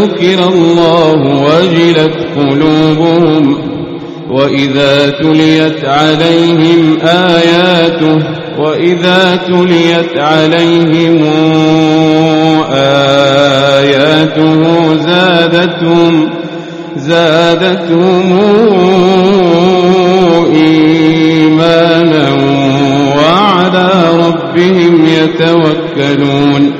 ذكر الله وجلت قلوبهم وإذا تليت عليهم آياته وإذا تليت عليهم آياته زادتهم زادتهم إيمانا وعلى ربهم يتوكلون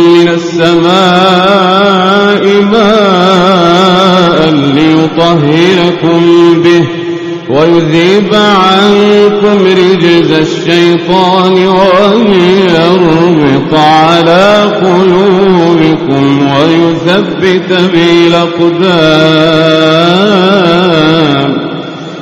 السماء ماء ليطهركم به ويذيب عنكم رجز الشيطان ويربط على قلوبكم ويثبت به الأقدام.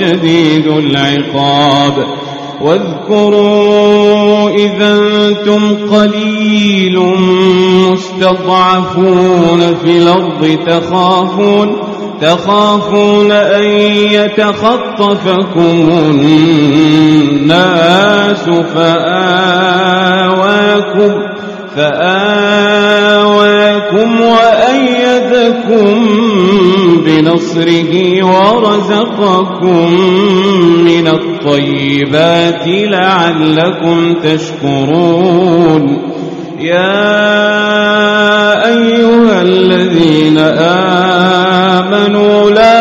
شديد العقاب. واذكروا إذا أنتم قليل مستضعفون في الأرض تخافون تخافون أن يتخطفكم الناس فآواكم. فآواكم وأيدكم بنصره ورزقكم من الطيبات لعلكم تشكرون. يا أيها الذين آمنوا لا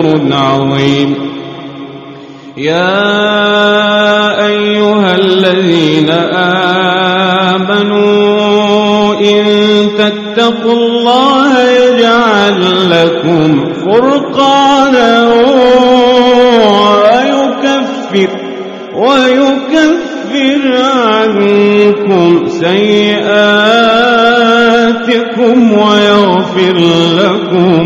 أجر عظيم. يا أيها الذين آمنوا إن تتقوا الله يجعل لكم فرقانا ويكفر ويكفر عنكم سيئاتكم ويغفر لكم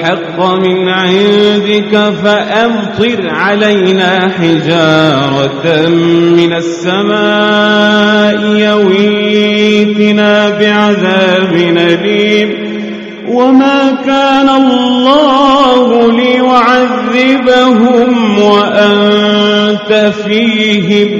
الحق من عندك فأمطر علينا حجارة من السماء يويتنا بعذاب أليم وما كان الله ليعذبهم وأنت فيهم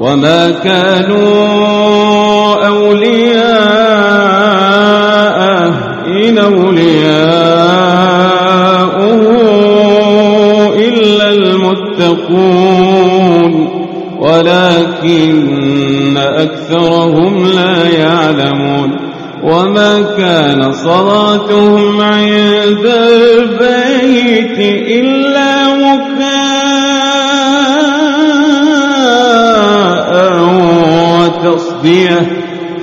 وما كانوا أولياء إن أولياءه إلا المتقون ولكن أكثرهم لا يعلمون وما كان صلاتهم عند البيت إلا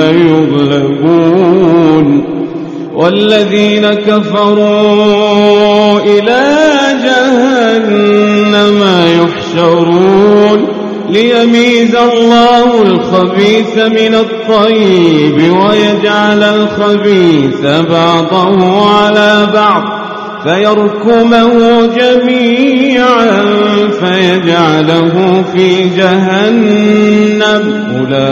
يغلبون. والذين كفروا إلى جهنم يحشرون. ليميز الله الخبيث من الطيب ويجعل الخبيث بعضه على بعض. فيركمه جميعا فيجعله في جهنم. أولئك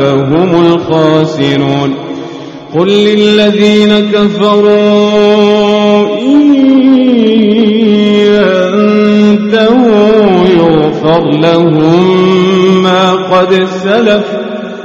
هم الخاسرون. قل للذين كفروا إن يغفر لهم ما قد سلف.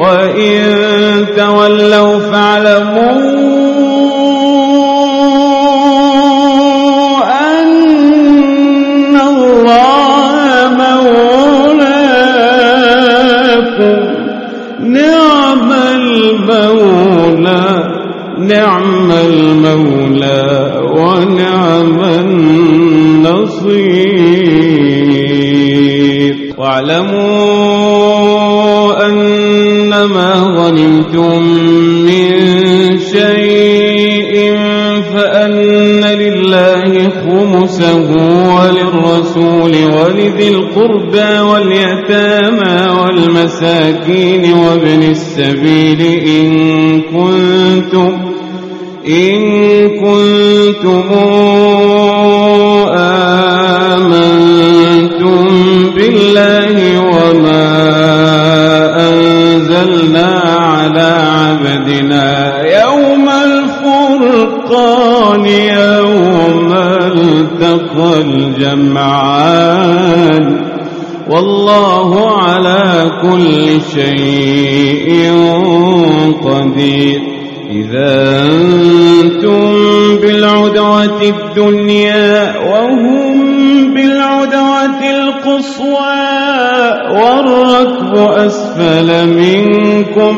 وإن تولوا فاعلموا نعم المولى ونعم النصير واعلموا غنمتم من شيء فأن لله خمسه وللرسول ولذي القربى واليتامى والمساكين وابن السبيل إن كنتم إن كنتم آمنتم التقى الجمعان والله على كل شيء قدير. إذا أنتم بالعدوة الدنيا وهم بالعدوة القصوى والركب أسفل منكم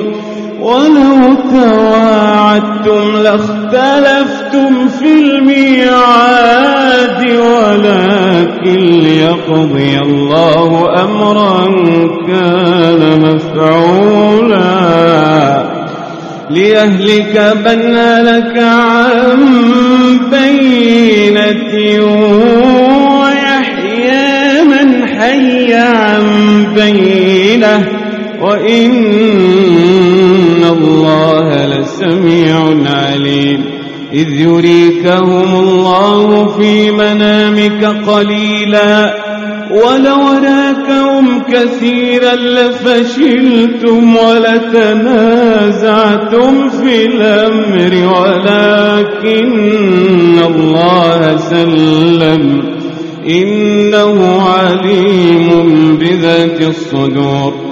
ولو تواعدتم لاختلفتم في الميعاد ولكن ليقضي الله أمرا كان مفعولا. ليهلك من هلك عن بينة ويحيى من حي عن بينة. وإن الله لسميع عليم. إذ يريكهم الله في منامك قليلاً. ولو راكهم كثيرا لفشلتم ولتنازعتم في الأمر ولكن الله سلم. إنه عليم بذات الصدور.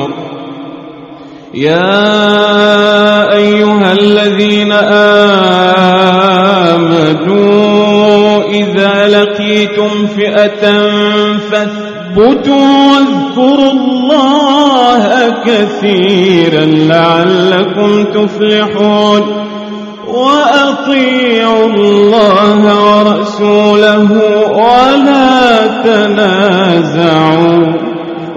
يا أيها الذين آمنوا إذا لقيتم فئة فاثبتوا واذكروا الله كثيرا لعلكم تفلحون وأطيعوا الله ورسوله ولا تنازعوا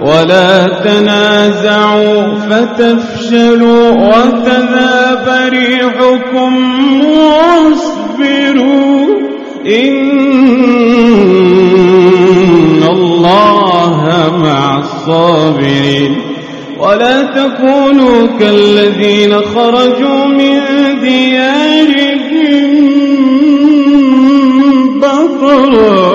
ولا تنازعوا فتفشلوا وتذاب ريحكم واصبروا إن الله مع الصابرين ولا تكونوا كالذين خرجوا من ديارهم بطرا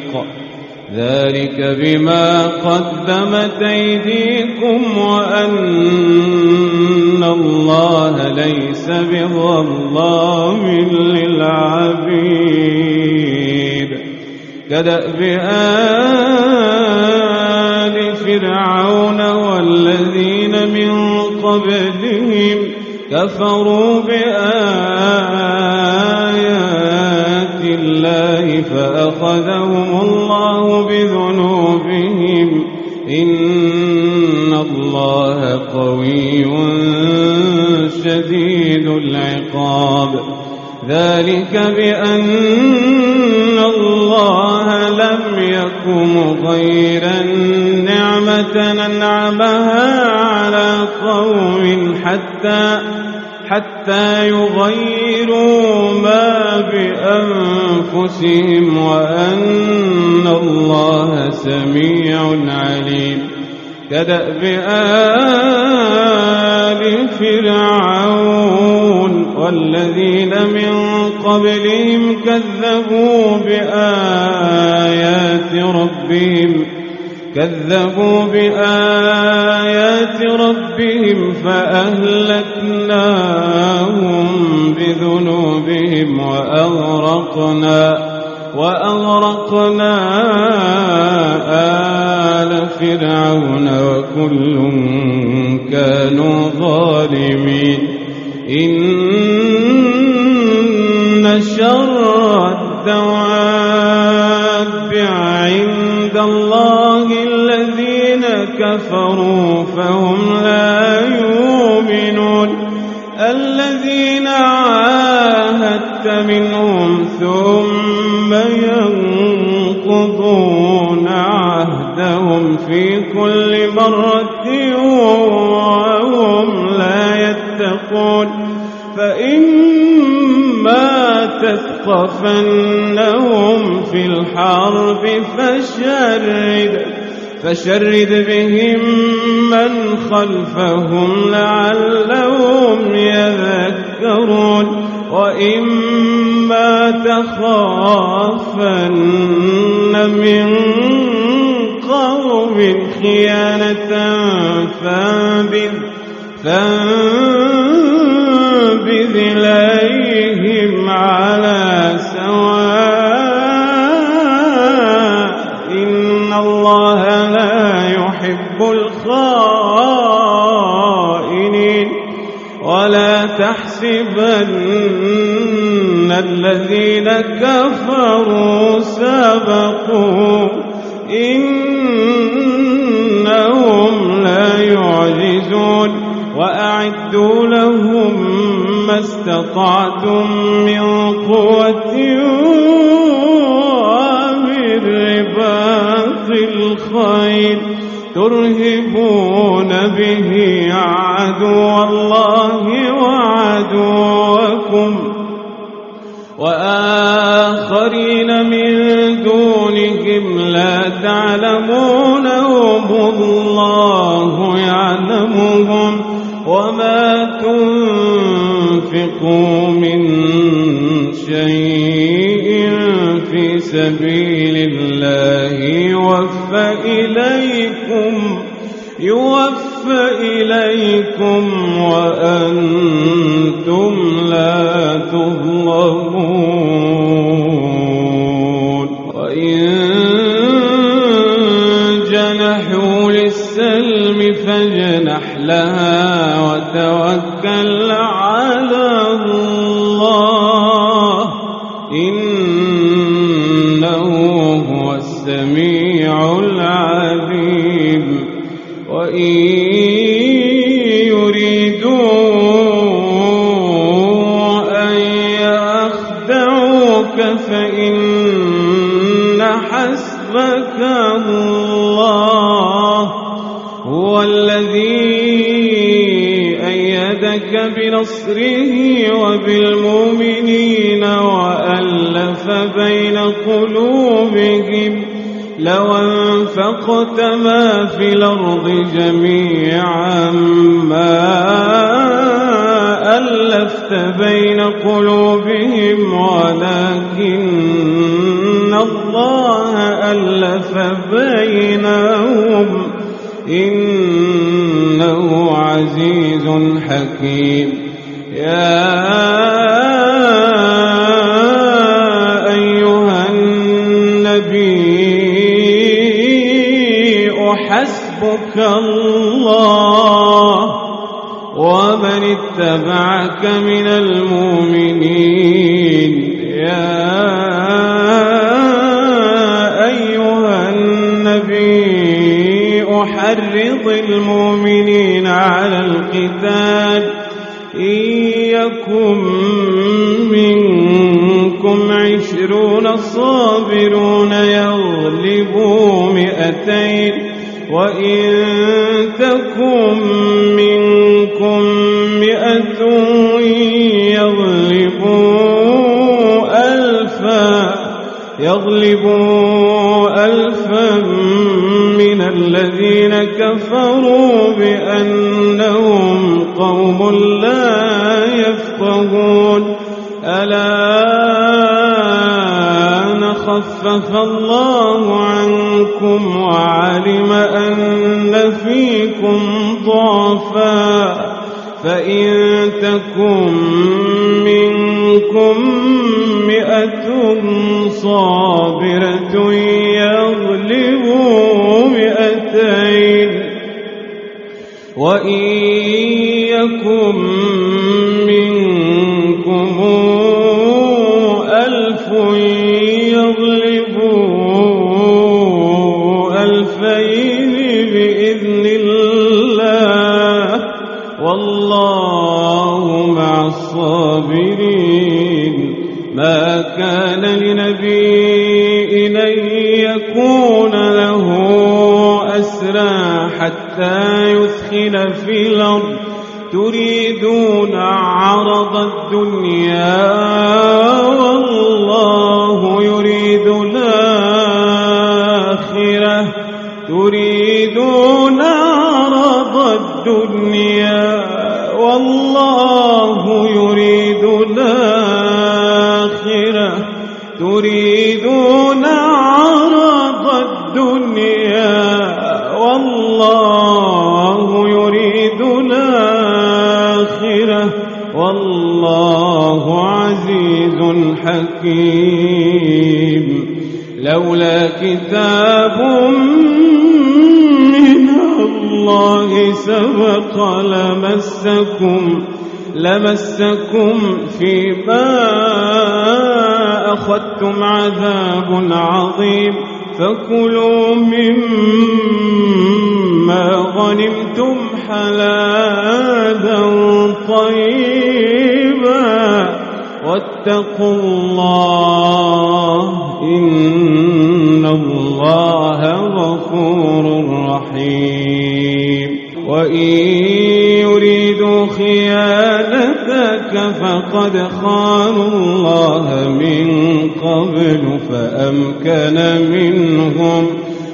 ذلك بما قدمت أيديكم وأن الله ليس بظلام للعبيد. كدأب آل فرعون والذين من قبلهم كفروا بآيات الله فأخذهم الله بذنوبهم. إن الله قوي شديد العقاب. ذلك بأن الله لم يكن غير نعمة ننعمها على قوم حتى حتى يغيروا بأنفسهم وأن الله سميع عليم. كدأب آل فرعون والذين من قبلهم كذبوا بآيات ربهم كذبوا بآيات ربهم فأهلكناهم بذنوبهم. وأغرقنا وأغرقنا آل فرعون وكل كانوا ظالمين. إن شر الدواب عند الله الذين كفروا. مرة وهم لا يتقون. فإما تثقفنهم في الحرب فشرد فشرد بهم من خلفهم لعلهم يذكرون. وإما تخافن من قوم خيانة فانبذ فانبذ إليهم على سواء. إن الله لا يحب الخائنين. ولا تحسبن الذين كفروا سبقوا استطعتم من قوة ومن رباط الخيل ترهبون به عدو الله سبيل الله يوفى إليكم يوفى إليكم وأنتم لا تظلمون. أحرض المؤمنين على القتال. إن يكن منكم عشرون صابرون يغلبوا مئتين. وإن تكن منكم مئة يغلبوا ألفا يغلبوا بأنهم قوم لا يفقهون. ألا خفف الله عنكم وعلم أن فيكم ضعفا. فإن تكن منكم مئة صابرة وإن يكن غنمتم حلالا طيبا. واتقوا الله إن الله غفور رحيم. وإن يريدوا خيانتك فقد خانوا الله من قبل فأمكن منهم.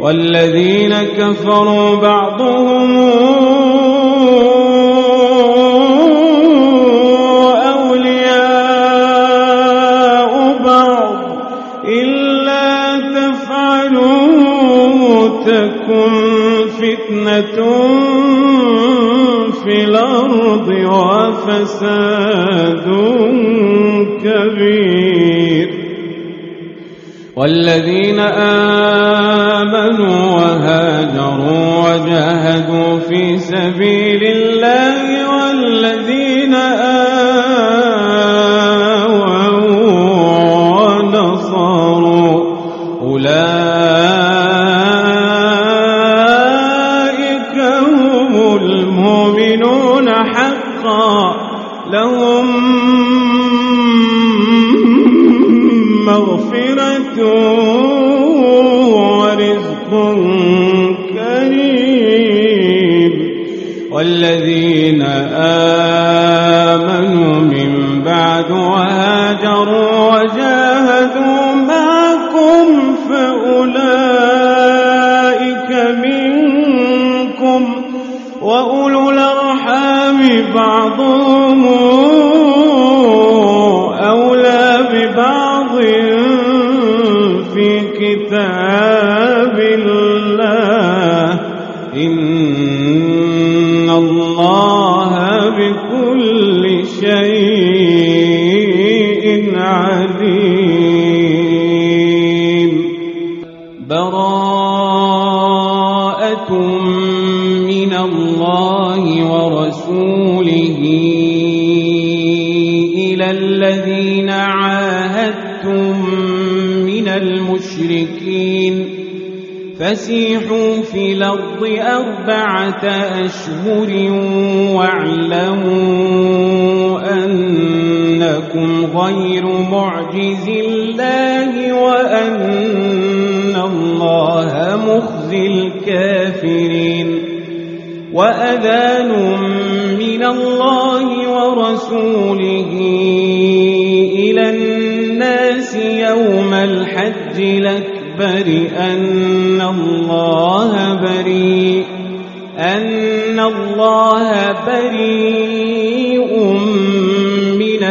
والذين كفروا بعضهم أولياء بعض إلا تفعلوا تكن فتنة في الأرض وفساد كبير والذين آمنوا وجاهدوا في سبيل الله والذين آووا ونصروا أولئك هم المؤمنون حقا لهم مغفرة أنكم غير معجز الله وأن الله مخزي الكافرين وأذان من الله ورسوله إلى الناس يوم الحج الأكبر أن الله بريء أن الله بريء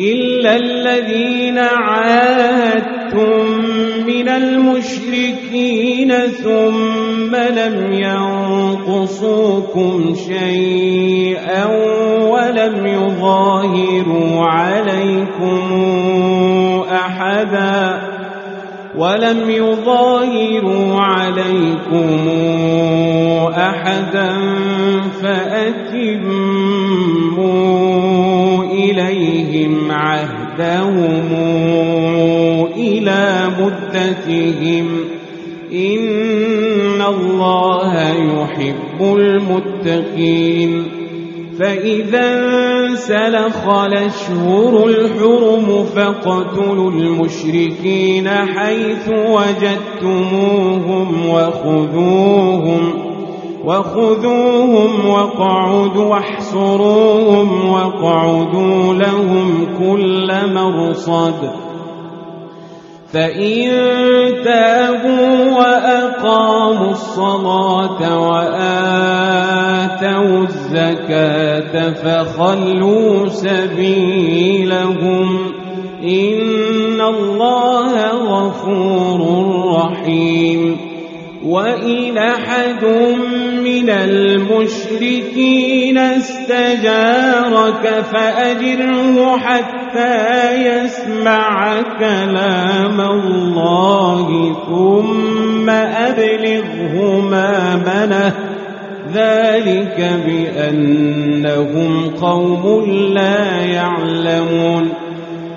إلا الذين عاهدتم من المشركين ثم لم ينقصوكم شيئا ولم يظاهروا عليكم أحدا ولم يظاهروا عليكم أحدا فأتموا عهدهم إلى مدتهم إن الله يحب المتقين فإذا انسلخ الأشهر الحرم فاقتلوا المشركين حيث وجدتموهم وخذوهم وخذوهم واقعدوا واحصروهم واقعدوا لهم كل مرصد فإن تابوا وأقاموا الصلاة وآتوا الزكاة فخلوا سبيلهم إن الله غفور رحيم وإن أحد من المشركين استجارك فأجره حتى يسمع كلام الله ثم أبلغه مامنه ذلك بأنهم قوم لا يعلمون.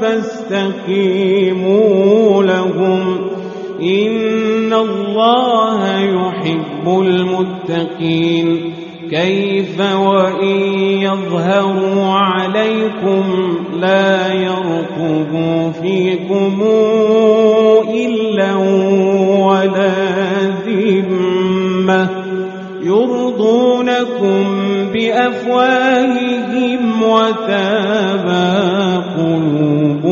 فاستقيموا لهم. إن الله يحب المتقين. كيف وإن يظهروا عليكم لا يرقبوا فيكم إلا ولا ذمة. يرضونكم بأفواههم وتابى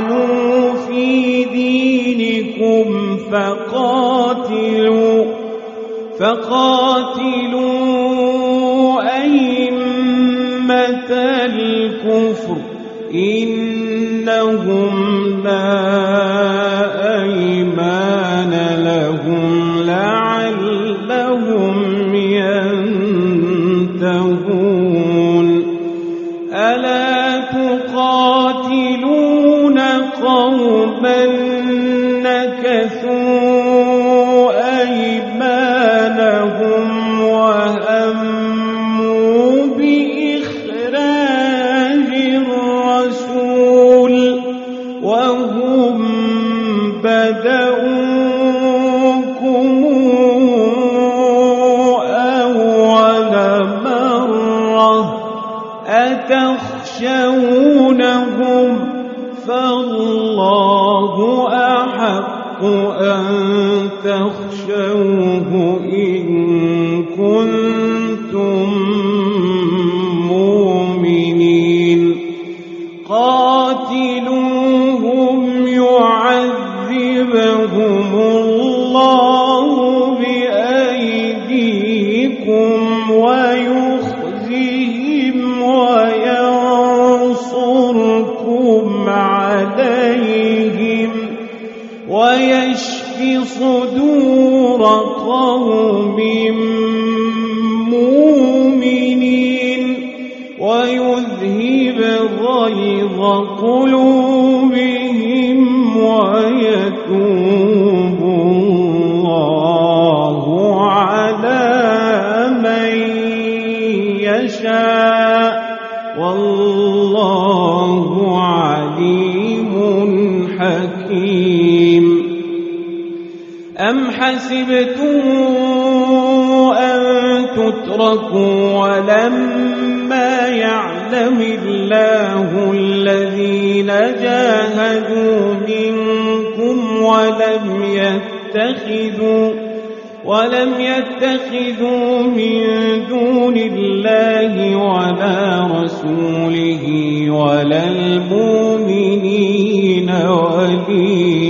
وطعنوا في دينكم فقاتلوا فقاتلوا أئمة الكفر إنهم لا حسبتم أن تتركوا ولما يعلم الله الذين جاهدوا منكم ولم يتخذوا ولم يتخذوا من دون الله ولا رسوله ولا المؤمنين وليجة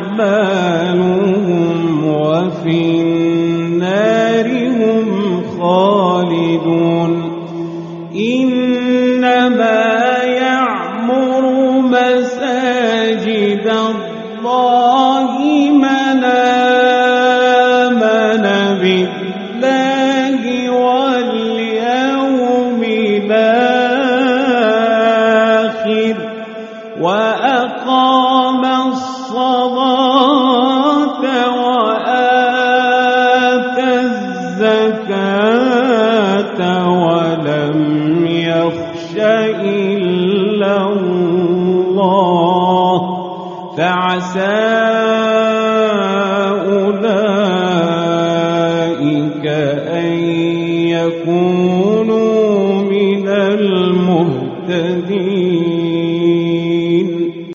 وفي